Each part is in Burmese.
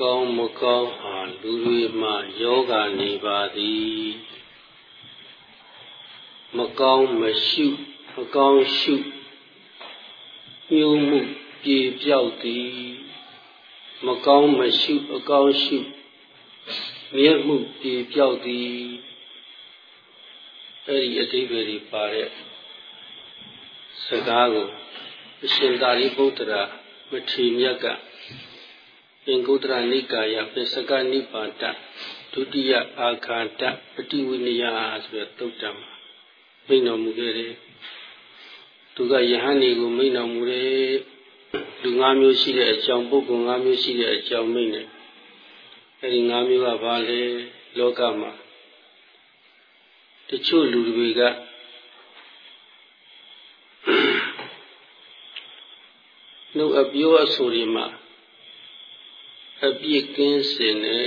ကောင်းမကောင်းဟာလူတွေမှာယောဂနေပါသည်မကောင်းမရှိမကောင်းရှုညှို့မှုပြေပြောက်သည်မကောင်းမရှိအကောင်းရှုမြဲမှုပြေပြောက်သည်အဲ့ဒီအတိပ္ပယ်တွေပါတဲ့စကားကိုအရှင်သာရိပုတ္တရာမထေမြတ်က သင်္ကုတ္တရနိကာယပစ္စကနိပါဒဒုတိယအာခန္တပฏิဝိနယဆိုတဲ့သုတ်တံမှာမိန့်တော်မူခဲ့တယ်သူကယဟန်တွေကိုမိန့်တော်မူတယ်လူ၅မျိုးရှိတဲ့အကြောင်းပုဂ္ဂိုလ်၅မျိုးရှိတဲ့အကြောင်းမိန့်တယ်အဲဒီ၅မျိုးကဘာလဲလောကမှာတချို့လူတွေကနှုတ်အပြောအဆိုတွေမှာ အပြည့်ကင်းစင်တဲ့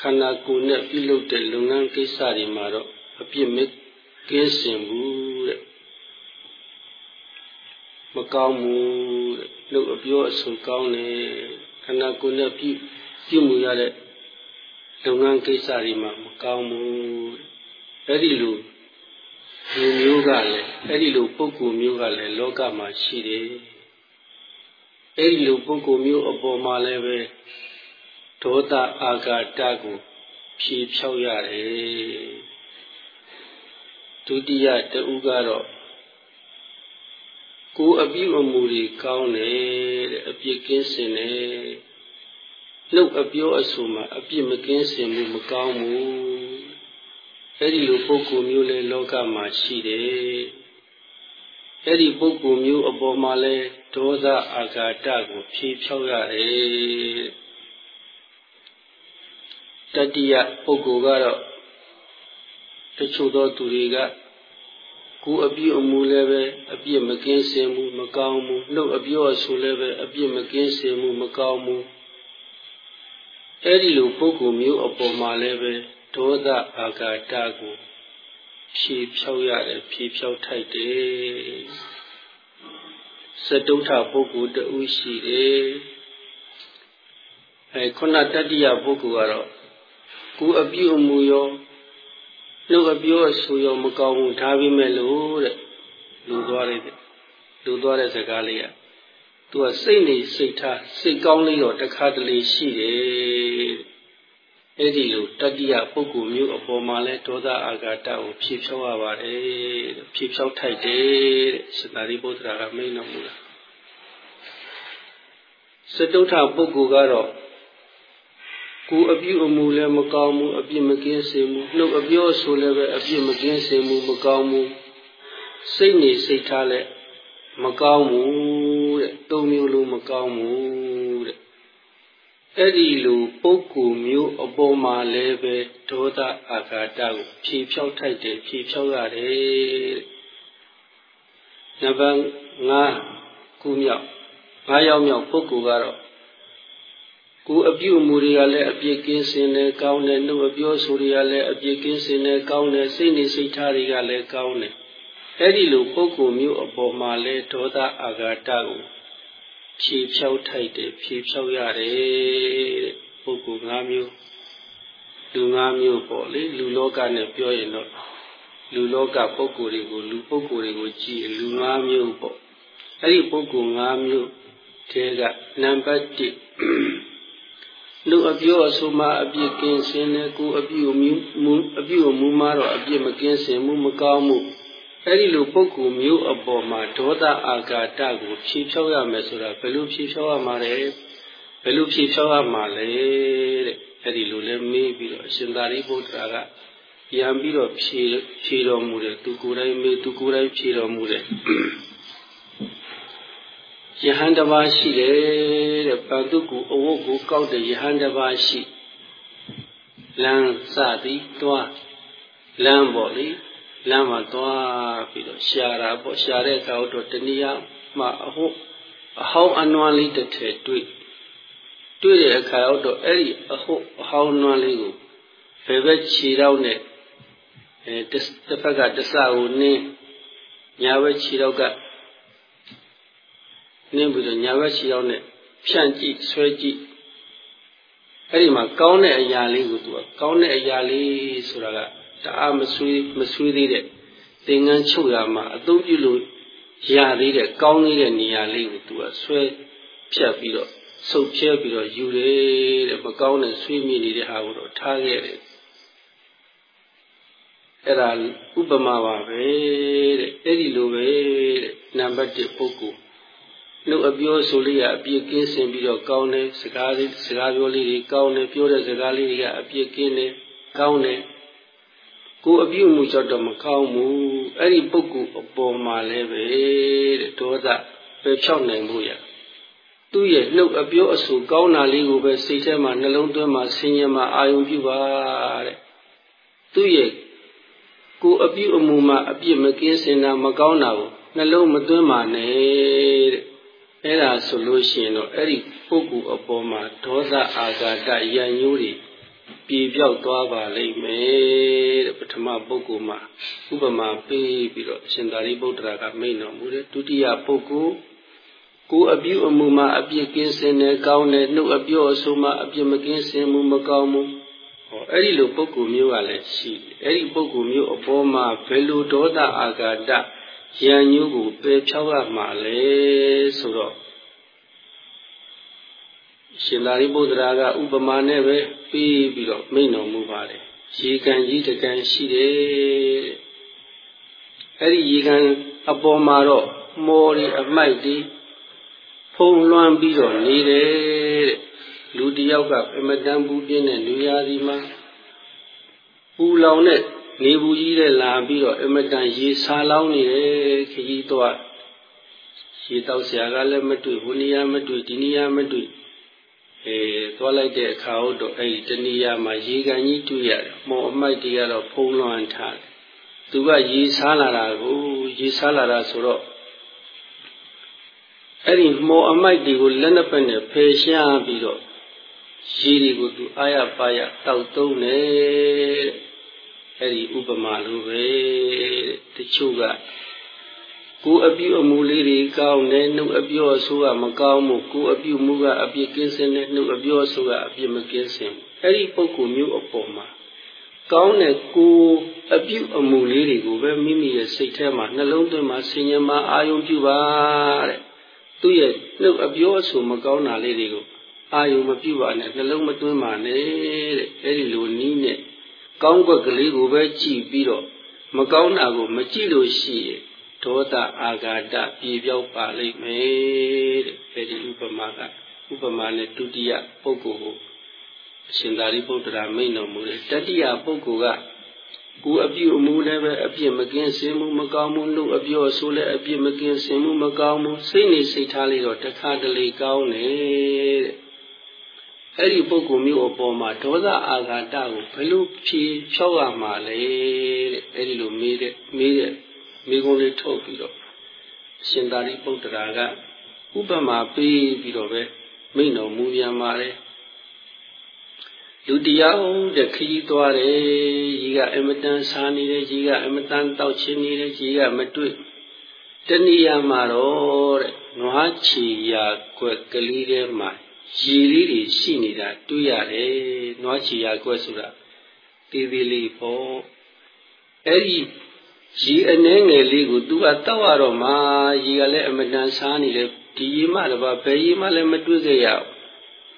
ခန္ဓာကိုယ်နဲ့ပြုလုပ်တဲ့လုပ်ငန်းကိစ္စတွေမှာတော့အပြည့်မကင်းစင်ဘူးတဲ့မကောင်းဘူးတဲ့နှုတ်အပြောအဆိုကောင်းတယ်ခန္ဓာကိုယ်နဲ့ပြုပြုမှုရတဲ့လုပ်ငန်းကိစ္စတွေမှာမကောင်းဘူးအဲ့ဒီလိုလူမျိုးကလည်းအဲ့ဒီလိုပုဂ္ဂိုလ်မျိုးကလည်းလောကမှာရှိတယ် အဲ့ဒီလိုပုဂ္ဂိုလ်မျိုးအပေါ်မှာလည်းပဲဒေါသအာဃာတကိုဖြေဖြောက်ရတယ်ဒုတိယတဦးကတော့ကိုယ်အပြုအမူတွေကောင်းတယ်တဲ့အပြစ်ကင်းစင်တယ်နှုတ်အပြောအဆိုမှာအပြစ်မကင်းစင်မှုမကောင်းဘူးအဲ့ဒီလိုပုဂ္ဂိုလ်မျိုးလည်းလောကမှာရှိတယ်အဲ့ဒီပုဂ္ဂိုလ်မျိုးအပေါ်မှာလဲ ဒေါသအာဃာတကိုဖြေဖြောက်ရတယ်တတိယပုဂ္ဂိုလ်ကတော့တချို့သောသူတွေကကိုယ်အပြည့်အမူလည်းပဲအပြည့်မကင်းစင်မှုမကောင်းမှုနှုတ်အပြောအဆိုလည်းပဲအပြည့်မကင်းစင်မှုမကောင်းမှုအဲ့ဒီလိုပုဂ္ဂိုလ်မျိုးအပေါ်မှာလည်းပဲဒေါသအာဃာတကိုဖြေဖြောက်ရတယ်ဖြေဖြောက်ထိုက်တယ် စတုထပုဂ္ဂိုလ်တူရှိတယ်အဲခုနတတိယပုဂ္ဂိုလ်ကတော့ကိုယ်အပြုအမူရောနှုတ်အပြောအဆိုရောမကောင်းဘူးဒါပေမဲ့လို့တဲ့လူသွားတဲ့လူသွားတဲ့စကားလေးကသူကစိတ်နေစိတ်ထားစိတ်ကောင်းလေးတော့တခါတလေရှိတယ် အဲ့ဒီလိုတတိယပုဂ္ဂိုလ်မျိုးအပေါ်မှာလဲဒေါသအာဃာတကိုဖြေဖြောက်ရပါတယ်ဖြေဖြောက်ထိုက်တယ်တဲ့ရှင်သာရိပုတ္တရာကမိန့်တော်မူတာစတုထပုဂ္ဂိုလ်ကတော့ကိုယ်အပြုအမူလည်းမကောင်းဘူးအပြစ်မကင်းစေဘူးနှုတ်အပြောဆိုလည်းပဲအပြစ်မကင်းစေဘူးမကောင်းဘူးစိတ်နေစိတ်ထားလည်းမကောင်းဘူးတဲ့သုံးမျိုးလုံးမကောင်းဘူးတဲ့ အဲ့ဒီလိုပုဂ္ဂိုလ်မျိုးအပေါ်မှာလည်းပဲဒေါသအာဃာတကိုဖြေဖြောက်ထိုက်တယ်ဖြေဖြောက်ရတယ်နံပါတ်5ခုမြောက်5ယောက်မြောက်ပုဂ္ဂိုလ်ကတော့ကိုယ်အပြုအမူတွေကလည်းအပြစ်ကင်းစင်တယ်ကောင်းတယ်နှုတ်အပြောဆိုတွေကလည်းအပြစ်ကင်းစင်တယ်ကောင်းတယ်စိတ်နေစိတ်ထားတွေကလည်းကောင်းတယ်အဲ့ဒီလိုပုဂ္ဂိုလ်မျိုးအပေါ်မှာလဲဒေါသအာဃာတကို ဖြေဖြောက်ထိုက်တယ်ဖြေဖြောက်ရတယ်တဲ့ပုဂ္ဂိုလ်၅မျိုးလူ၅မျိုးပေါ့လေလူလောကနဲ့ပြောရင်တော့လူလောကပုဂ္ဂိုလ်တွေကိုလူပုဂ္ဂိုလ်တွေကိုကြည့်လူ၅မျိုးပေါ့အဲ့ဒီပုဂ္ဂိုလ်၅မျိုးထဲကနံပါတ်1လူအပြောအဆိုမှအပြစ်ကင်းစင်တယ်ကိုအပြုအမူအပြုအမူမှတော့အပြစ်မကင်းစင်မှုမကောင်းမှု အဲ့ဒီလိုပုဂ္ဂိုလ်မျိုးအပေါ်မှာဒေါသအာဃာတကိုဖြေဖြောက်ရမယ်ဆိုတာဘယ်လိုဖြေဖြောက်ရမှာလဲဘယ်လိုဖြေဖြောက်ရမှာလဲတဲ့အဲ့ဒီလိုလဲမေးပြီးတော့အရှင်သာရိပုတ္တရာကပြန်ပြီးတော့ဖြေဖြေတော်မူတယ်သူကိုယ်တိုင်မေးသူကိုယ်တိုင်ဖြေတော်မူတယ်ယဟန်တစ်ပါးရှိတယ်တဲ့ဗန္တုကူအဝတ်ကိုကောက်တဲ့ယဟန်တစ်ပါးရှိလမ်းစသည်တွားလမ်းပေါ့လေ လမ်းမှာတွားပြီးတော့ရှာတာပေါ့ရှာတဲ့အခါတော့တဏှာမှအဟုတ်အဟောင်းအနွမ်းလေးတစ်ထည်တွေ့တွေ့တဲ့အခါတော့အဲ့ဒီအဟုတ်အဟောင်းနွမ်းလေးကိုဘယ်ဘက်ခြေတော့နဲ့အဲတစ်ဖက်ကတစကိုနင်းညာဘက်ခြေတော့ကနင်းပြီးတော့ညာဘက်ခြေတော့နဲ့ဖြန့်ကြည့်ဆွဲကြည့်အဲ့ဒီမှာကောင်းတဲ့အရာလေးကိုသူကကောင်းတဲ့အရာလေးဆိုတာက တအားမဆွေးမဆွေးသေးတဲ့သင်္ကန်းချုပ်ရမှာအသုံးပြုလို့ရသေးတဲ့ကောင်းသေးတဲ့နေရာလေးကိုသူကဆွဲဖြတ်ပြီးတော့ဆုပ်ဖြဲပြီးတော့ယူတယ်တဲ့မကောင်းတဲ့ဆွေးမြေ့နေတဲ့ဟာကိုတော့ထားခဲ့တယ်အဲ့ဒါဥပမာပါပဲတဲ့အဲ့ဒီလိုပဲတဲ့နံပါတ်1ပုဂ္ဂိုလ်နှုတ်အပြောဆိုလေးကအပြည့်ကင်းစင်ပြီးတော့ကောင်းတယ်စကားလေးစကားပြောလေးတွေကောင်းတယ်ပြောတဲ့စကားလေးတွေကအပြည့်ကင်းတယ်ကောင်းတယ် ကိုအပြုမှုကြောင့်တော့မကောင်းဘူးအဲ့ဒီပုဂ္ဂိုလ်အပေါ်မှာလည်းပဲတဲ့ဒေါသပဲဖြောက်နိုင်ဖို့ရသူ့ရဲ့နှုတ်အပြောအဆိုကောင်းတာလေးကိုပဲစိတ်ထဲမှာနှလုံးသွင်းမှာဆင်ញံမှာအာယုံပြုပါတဲ့သူ့ရဲ့ကိုအပြုအမူမှာအပြစ်မကင်းစင်တာမကောင်းတာကိုနှလုံးမသွင်းပါနဲ့တဲ့အဲ့ဒါဆိုလို့ရှိရင်တော့အဲ့ဒီပုဂ္ဂိုလ်အပေါ်မှာဒေါသအာဃာတယဉ်ညိုးတွေ ပြေပြောက်သွားပါလိမ့်မယ်တဲ့ပထမပုဂ္ဂိုလ်မှာဥပမာပေးပြီးတော့အရှင်သာရိပုတ္တရာကမိန့်တော်မူတယ်ဒုတိယပုဂ္ဂိုလ်ကိုအပြုအမူမှာအပြစ်ကင်းစင်တယ်ကောင်းတယ်နှုတ်အပြောအဆိုမှာအပြစ်မကင်းစင်မှုမကောင်းမှုဟောအဲ့ဒီလိုပုဂ္ဂိုလ်မျိုးကလည်းရှိတယ်အဲ့ဒီပုဂ္ဂိုလ်မျိုးအပေါ်မှာဘယ်လိုဒေါသအာဃာတရံညိုးကိုပယ်ဖြောက်ရမှာလဲဆိုတော့ ရှင်သာရိပုတ္တရာကဥပမာနဲ့ပဲပြီးပြီးတော့မိန့်တော်မူပါတယ်ရေကန်ကြီးတကန်ရှိတယ်အဲ့ဒီရေကန်အပေါ်မှာတော့မော်ရီအမိုက်တွေဖုံလွှမ်းပြီးတော့နေတယ်တဲ့လူတယောက်ကအမတန်ပူပြင်းတဲ့လူရာဒီမှာပူလောင်တဲ့နေဘူးကြီးတဲ့လာပြီးတော့အမတန်ရေဆာလောင်းနေတယ်ခကြီးတော့ရေတောက်ဆရာကလည်းမတွေ့ဘုနီယာမတွေ့ဒီနီယာမတွေ့ အဲသွားလိုက်တဲ့အခါတော့အဲ့ဒီတဏီယာမှာရေကန်ကြီးတွေ့ရတယ်မော်အမိုက်တွေကတော့ဖုံးလွှမ်းထားတယ်သူကရေဆားလာတာကိုရေဆားလာတာဆိုတော့အဲ့ဒီမော်အမိုက်တွေကိုလက်နှစ်ဖက်နဲ့ဖယ်ရှားပြီးတော့ရေတွေကိုသူအာရပါရတောက်သုံးတယ်အဲ့ဒီဥပမာလိုပဲတချို့က ကိုအပြုအမူလေးတွေကောင်းတယ်နှုတ်အပြောအဆိုးကမကောင်းဘူးကိုအပြုမူကအပြစ်ကင်းစင်တယ်နှုတ်အပြောအဆိုးကအပြစ်မကင်းစင်အဲ့ဒီပုဂ္ဂိုလ်မျိုးအပေါ်မှာကောင်းတဲ့ကိုအပြုအမူလေးတွေကိုပဲမိမိရဲ့စိတ်ထဲမှာနှလုံးသွင်းမှာဆင်ញံမှာအာယုံပြုပါတဲ့သူ့ရဲ့နှုတ်အပြောအဆိုးမကောင်းတာလေးတွေကိုအာယုံမပြုပါနဲ့နှလုံးမသွင်းပါနဲ့တဲ့အဲ့ဒီလိုနီးနဲ့ကောင်းကွက်ကလေးကိုပဲကြည့်ပြီးတော့မကောင်းတာကိုမကြည့်လို့ရှိရင် ဒေါသအာဃာတပြေပြောက်ပါလိမ့်မယ်တဲ့အဲဒီဥပမာကဥပမာနဲ့ဒုတိယပုဂ္ဂိုလ်ကိုအရှင်သာရိပုတ္တရာမိန့်တော်မူတယ်တတိယပုဂ္ဂိုလ်ကကိုအပြုအမူလည်းပဲအပြစ်မကင်းစင်မှုမကောင်းမှုလို့အပြောဆိုလည်းအပြစ်မကင်းစင်မှုမကောင်းမှုစိတ်နေစိတ်ထားလေးတော့တခါတလေကောင်းတယ်တဲ့အဲ့ဒီပုဂ္ဂိုလ်မျိုးအပေါ်မှာဒေါသအာဃာတကိုဘယ်လိုဖြေဖြောက်ရမှာလဲတဲ့အဲ့ဒီလိုမေးတဲ့မေးတဲ့ မိကုံးလေးထုတ်ပြီးတော့ရှင်သာရိပုတ္တရာကဥပမာပေးပြီးတော့ပဲမိန့်တော်မူပြန်ပါတယ်လူတရားတဲ့ခကြီးသွားတယ်ကြီးကအမတန်စားနေတယ်ကြီးကအမတန်တောက်ချင်းနေတယ်ကြီးကမတွေ့တဏှာမှာတော့တဲ့နွားချီရာကွက်ကလေးထဲမှာရေလေးတွေရှိနေတာတွေ့ရတယ်နွားချီရာကွက်ဆိုတာတေးသေးလေးပေါ့အဲ့ဒီ ရေအနှဲငယ်လေးကိုသူကတောက်ရတော့မှရေကလည်းအမတန်စားနေတယ်ဒီရေမှတပါဘယ်ရေမှလည်းမတွေ့ခဲ့ရဘူး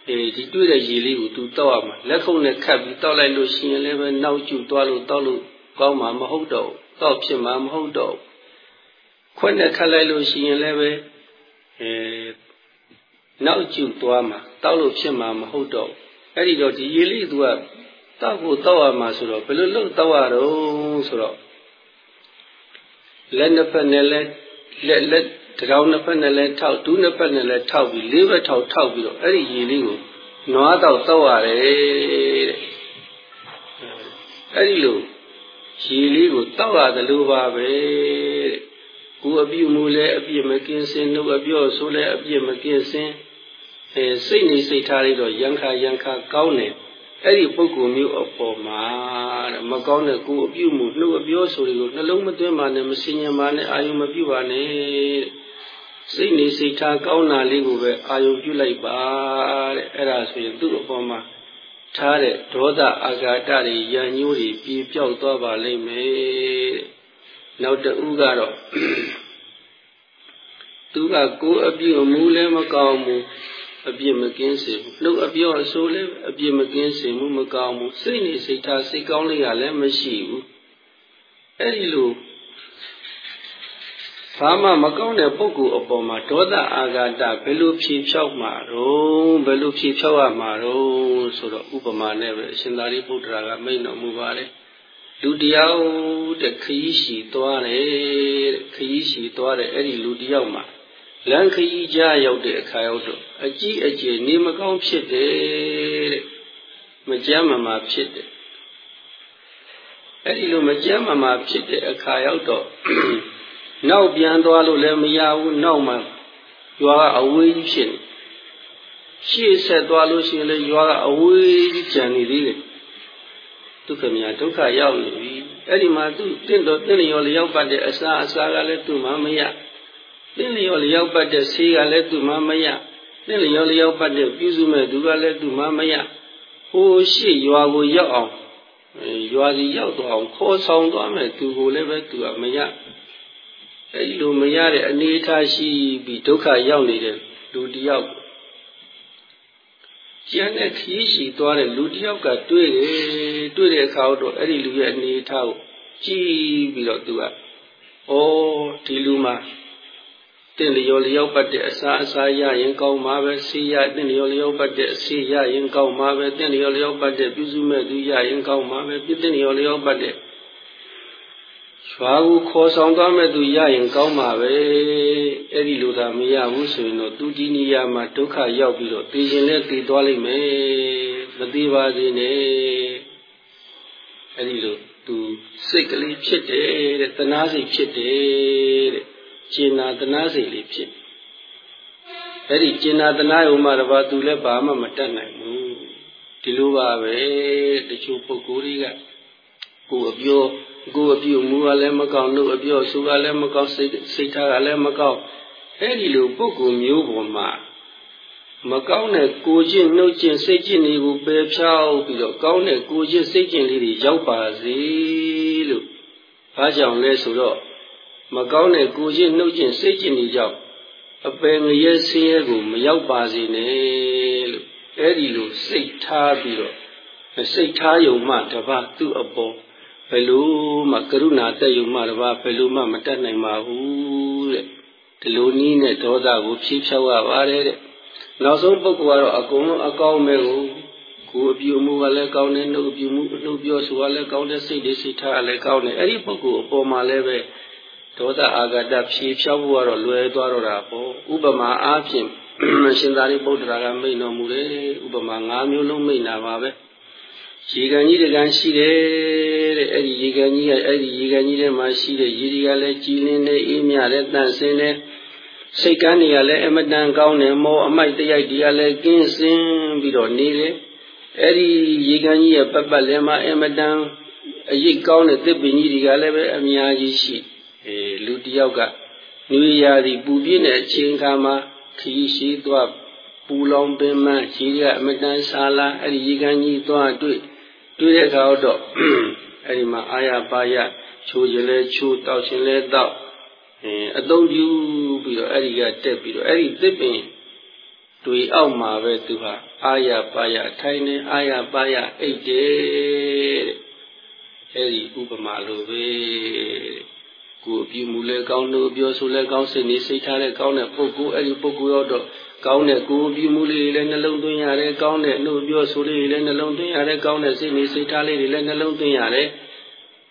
အဲဒီတွေ့တဲ့ရေလေးကိုသူတောက်ရမှာလက်ခုပ်နဲ့ခတ်ပြီးတောက်လိုက်လို့ရှိရင်လည်းပဲနောက်ကျသွားလို့တောက်လို့ကောင်းမှာမဟုတ်တော့တောက်ဖြစ်မှာမဟုတ်တော့ခွက်နဲ့ခတ်လိုက်လို့ရှိရင်လည်းပဲအဲနောက်ကျသွားမှာတောက်လို့ဖြစ်မှာမဟုတ်တော့အဲ့ဒီတော့ဒီရေလေးသူကတောက်ဖို့တောက်ရမှာဆိုတော့ဘယ်လိုလုပ်တောက်ရတော့ဆိုတော့ လက်နှစ်ဖက်နဲ့လည်းလက်လက်တောင်နှစ်ဖက်နဲ့လည်းထောက်ဒူးနှစ်ဖက်နဲ့လည်းထောက်ပြီးလေးဘက်ထောက်ထောက်ပြီးတော့အဲ့ဒီရေလေးကိုနွားတော့တောက်ရတယ်တဲ့အဲ့ဒီလိုရေလေးကိုတောက်ရတယ်လို့ပါပဲတဲ့ကိုအပြုမူလဲအပြစ်မကင်းစင်နှုတ်အပြောဆိုလဲအပြစ်မကင်းစင်အဲစိတ်နေစိတ်ထားလေးတော့ရံခါရံခါကောင်းတယ် အဲ့ဒီပုဂ္ဂိုလ်မျိုးအပေါ်မှာတဲ့မကောင်းတဲ့ကိုယ်အပြုမှုနှုတ်အပြောဆိုတွေကိုနှလုံးမသွင်းပါနဲ့မစင်ញံပါနဲ့အာယုံမပြုပါနဲ့စိတ်နေစိတ်ထားကောင်းတာလေးကိုပဲအာယုံပြုလိုက်ပါတဲ့အဲ့ဒါဆိုရင်သူ့အပေါ်မှာထားတဲ့ဒေါသအာဃာတတွေရံညိုးတွေပြေပြောက်သွားပါလိမ့်မယ်နောက်တဦးကတော့သူကကိုယ်အပြုအမူလည်းမကောင်းဘူး အပြစ်မကင်းစေဘူးနှုတ်အပြောအဆိုးလည်းအပြစ်မကင်းစေမှုမကောင်းဘူးစိတ်နေစိတ်ထားစိတ်ကောင်းလေးကလည်းမရှိဘူးအဲ့ဒီလိုဘာမှမကောင်းတဲ့ပုဂ္ဂိုလ်အပေါ်မှာဒေါသအာဃာတဘယ်လိုဖြေဖြောက်မှာတော့ဘယ်လိုဖြေဖြောက်ရမှာတော့ဆိုတော့ဥပမာနဲ့ပဲအရှင်သာရိပုတ္တရာကမိန့်တော်မူပါတယ်လူတယောက်တဲ့ခရီးရှိသွားတယ်တဲ့ခရီးရှိသွားတယ်အဲ့ဒီလူတယောက်မှာ လမ်းခရီးကြားရောက်တဲ့အခါရောက်တော့အကြည့်အကျယ်နေမကောင်းဖြစ်တယ်တဲ့မကြမ်းမမာဖြစ်တယ်အဲ့ဒီလိုမကြမ်းမမာဖြစ်တဲ့အခါရောက်တော့နောက်ပြန်သွားလို့လည်းမရဘူးနောက်မှရွာကအဝေးကြီးဖြစ်နေရှေ့ဆက်သွားလို့ရှိရင်လည်းရွာကအဝေးကြီးကြံနေသေးတယ်ဒုက္ခမြဒုက္ခရောက်နေပြီအဲ့ဒီမှာသူတင့်တော်တင့်လျော်လျောက်ပတ်တဲ့အစာအစာကလည်းသူ့မှာမရ တင့်လျော်လျောက်ပတ်တဲ့ဆေးကလည်းသူ့မှာမရတင့်လျော်လျောက်ပတ်တဲ့ပြုစုမဲ့သူကလည်းသူ့မှာမရဟိုရှေ့ရွာကိုရောက်အောင်ရွာစီရောက်တော့အောင်ခေါ်ဆောင်သွားမယ်သူကိုလည်းပဲသူကမရအဲဒီလိုမရတဲ့အနေအထားရှိပြီးဒုက္ခရောက်နေတဲ့လူတယောက်ကျန်တဲ့ခရီးရှိသွားတဲ့လူတယောက်ကတွေ့တယ်တွေ့တဲ့အခါတော့အဲ့ဒီလူရဲ့အနေအထားကိုကြည့်ပြီးတော့သူကဩဒီလူမှာ တင့်လျော်လျောက်ပတ်တဲ့အစာအစာရရင်ကောင်းမှာပဲဆေးရတင့်လျော်လျောက်ပတ်တဲ့အဆေးရရင်ကောင်းမှာပဲတင့်လျော်လျောက်ပတ်တဲ့ပြုစုမဲ့သူရရင်ကောင်းမှာပဲပြည့်တင့်လျော်လျောက်ပတ်တဲ့ရွာကိုခေါ်ဆောင်သွားမဲ့သူရရင်ကောင်းမှာပဲအဲ့ဒီလိုသာမရဘူးဆိုရင်တော့သူဒီနေရာမှာဒုက္ခရောက်ပြီးတော့သိရင်လည်းသိသွားလိမ့်မယ်မသိပါစေနဲ့အဲ့ဒီလိုသူစိတ်ကလေးဖြစ်တယ်တဲ့တနာစိတ်ဖြစ်တယ်တဲ့ ကျင်နာတနာစိတ်လေးဖြစ်အဲ့ဒီကျင်နာတနာယုံမှတပါသူလည်းဘာမှမတတ်နိုင်ဘူးဒီလိုပါပဲတချို့ပုဂ္ဂိုလ်တွေကကိုယ်အပြောကိုယ်အပြုမူကလည်းမကောင်းနှုတ်အပြောဆိုကလည်းမကောင်းစိတ်စိတ်ထားကလည်းမကောင်းအဲ့ဒီလိုပုဂ္ဂိုလ်မျိုးပေါ်မှာမကောင်းတဲ့ကိုချင်းနှုတ်ချင်းစိတ်ချင်းတွေကိုပယ်ဖြောက်ပြီးတော့ကောင်းတဲ့ကိုချင်းစိတ်ချင်းလေးတွေရောက်ပါစေလို့ဘာကြောင့်လဲဆိုတော့ မကောင်းတဲ့ကိုချင်းနှုတ်ချင်းစိတ်ချင်းတွေကြောင့်အပယ်ငရဲဆင်းရဲကိုမရောက်ပါစေနဲ့လို့အဲ့ဒီလိုစိတ်ထားပြီးတော့စိတ်ထားယုံမှတပတ်သူ့အပေါ်ဘယ်လိုမှကရုဏာတက်ယုံမှတပါဘယ်လိုမှမတတ်နိုင်ပါဘူးတဲ့ဒီလိုနည်းနဲ့ဒေါသကိုဖြေးဖြောက်ရပါတယ်တဲ့နောက်ဆုံးပုဂ္ဂိုလ်ကတော့အကုန်လုံးအကောင်းမဲ့ကိုကိုယ်အပြုမှုကလည်းကောင်းတယ်နှုတ်အပြုမှုနှုတ်ပြောဆိုတာလည်းကောင်းတယ်စိတ်တွေစိတ်ထားလည်းကောင်းတယ်အဲ့ဒီပုဂ္ဂိုလ်အပေါ်မှာလည်းပဲ ဒေါသအာဂတဖြေးဖြောက်ဖို့ကတော့လွယ်သွားတော့တာပေါ့ဥပမာအားဖြင့်ရှင်သာရိပုတ္တရာကမိန့်တော်မူတယ်ဥပမာ၅မျိုးလုံးမိန့်တာပါပဲရေကန်ကြီးတကန်ရှိတယ်တဲ့အဲ့ဒီရေကန်ကြီးကအဲ့ဒီရေကန်ကြီးထဲမှာရှိတဲ့ရေတွေကလည်းကြည်လင်းနေအေးမြတဲ့တန့်စင်တဲ့စိတ်ကန်းတွေကလည်းအမတန်ကောင်းတယ်မောအမိုက်တရိုက်တွေကလည်းကင်းစင်ပြီးတော့နေတယ်အဲ့ဒီရေကန်ကြီးရဲ့ပတ်ပတ်လည်းမှာအမတန်အရေးကောင်းတဲ့သစ်ပင်ကြီးတွေကလည်းပဲအများကြီးရှိ အဲလူတယောက်ကနွေရာသီပူပြင်းတဲ့အချိန်ခါမှာခရီးရှိသွားပူလောင်ပင်မရေတွေကအမတန်ဆာလာအဲ့ဒီရေကန်ကြီးသွားတွေ့တွေ့တဲ့အခါတော့အဲ့ဒီမှာအာရပါရချိုးရင်လဲချိုးတောက်ရှင်လဲတောက်အဲအသုံးပြုပြီးတော့အဲ့ဒီကတက်ပြီးတော့အဲ့ဒီသစ်ပင်တွေအောက်မှာပဲသူဟာအာရပါရထိုင်နေအာရပါရအိတ်တယ်တဲ့အဲ့ဒီဥပမာလိုပဲ ကိုအပြုမူလဲကောင်းလို့ပြောဆိုလဲကောင်းစိတ်နေစိတ်ထားလဲကောင်းတဲ့ပုဂ္ဂိုလ်အဲ့ဒီပုဂ္ဂိုလ်ရောတော့ကောင်းတဲ့ကိုယ်ပြုမှုလေးတွေလည်းနှလုံးသွင်းရတယ်ကောင်းတဲ့နှုတ်ပြောဆိုလေးတွေလည်းနှလုံးသွင်းရတယ်ကောင်းတဲ့စိတ်နေစိတ်ထားလေးတွေလည်းနှလုံးသွင်းရတယ်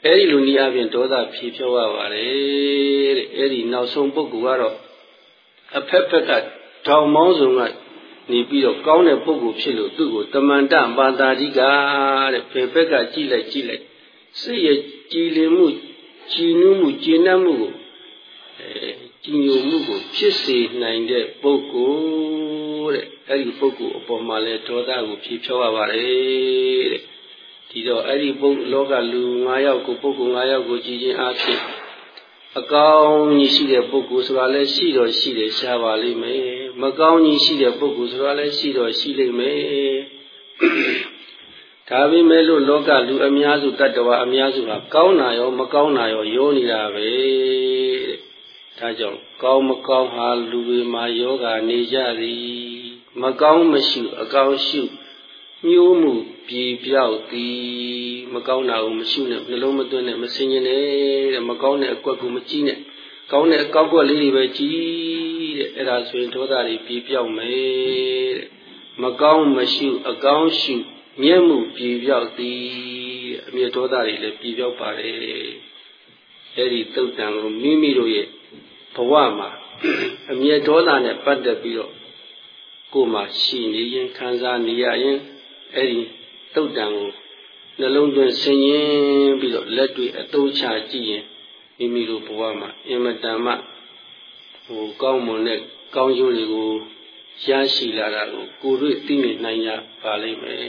အဲဒီလိုနည်းအားဖြင့်ဒေါသဖြေဖြောရပါတယ်တဲ့အဲဒီနောက်ဆုံးပုဂ္ဂိုလ်ကတော့အဖက်ဖက်ကတောင်မောင်းစုံကနေပြီးတော့ကောင်းတဲ့ပုဂ္ဂိုလ်ဖြစ်လို့သူ့ကိုတမန္တပါတာဓိကတဲ့ဖေဖက်ကကြည့်လိုက်ကြည့်လိုက်စိတ်ရဲ့ကြည်လင်မှု ကြည်နူးမှုကျေနပ်မှုကိုအဲကြည်ညိုမှုကိုဖြစ်စေနိုင်တဲ့ပုဂ္ဂိုလ်တဲ့အဲ့ဒီပုဂ္ဂိုလ်အပေါ်မှာလဲဒေါသကိုဖြေဖြောရပါတယ်တဲ့ဒီတော့အဲ့ဒီပုဂ္ဂိုလ်လောကလူ9ယောက်ကိုပုဂ္ဂိုလ်9ယောက်ကိုကြည်ခြင်းအဖြစ်အကောင်းကြီးရှိတဲ့ပုဂ္ဂိုလ်ဆိုတာလည်းရှိတော့ရှိတယ်ရှားပါလိမ့်မယ်မကောင်းကြီးရှိတဲ့ပုဂ္ဂိုလ်ဆိုတာလည်းရှိတော့ရှိလိမ့်မယ် ဒါပေမဲ့လို့လောကလူအများစုတတ္တဝါအများစုဟာကောင်းတာရော မကောင်းတာရောယောနေတာပဲဒါကြောင့်ကောင်းမကောင်းဟာလူတွေမှာယောဂနေကြသည် မကောင်းမရှိအကောင်းရှိညှိုးမှုပြေပြောက်သည်မကောင်းတာကိုမရှိနဲ့နှလုံးမသွင်းနဲ့မစင်ကျင်နဲ့တဲ့မကောင်းတဲ့အကွက်ကိုမကြည့်နဲ့ကောင်းတဲ့အကောက်ကွက်လေးတွေပဲကြည့်တဲ့အဲ့ဒါဆိုရင်ဒေါသတွေပြေပြောက်မယ်တဲ့မကောင်းမရှိအကောင်းရှိ မျက်မှုပြေပြောက်သည်အမြတ်ဒေါသတွေလည်းပြေပြောက်ပါတယ်အဲ့ဒီတုတ်တံကိုမိမိတို့ရဲ့ဘဝမှာအမြတ်ဒေါသနဲ့ပတ်သက်ပြီးတော့ကိုယ်မှာရှိနေရင်ခံစားနေရရင်အဲ့ဒီတုတ်တံကိုနှလုံးသွင်းဆင်ရင်ပြီးတော့လက်တွေအသုံးချကြည့်ရင်မိမိတို့ဘဝမှာအင်မတန်မှဟိုကောင်းမွန်တဲ့ကောင်းကျိုးတွေကို ရရှိလာတာကိုကိုယ်တွေ့သိမြင်နိုင်ကြပါလိမ့်မယ်